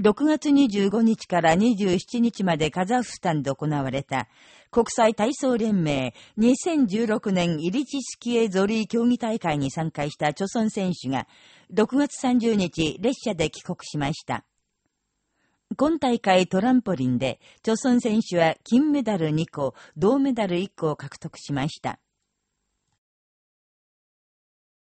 6月25日から27日までカザフスタンで行われた国際体操連盟2016年イリチスキエゾリー競技大会に参加した著村選手が6月30日列車で帰国しました。今大会トランポリンで、著村選手は金メダル2個、銅メダル1個を獲得しました。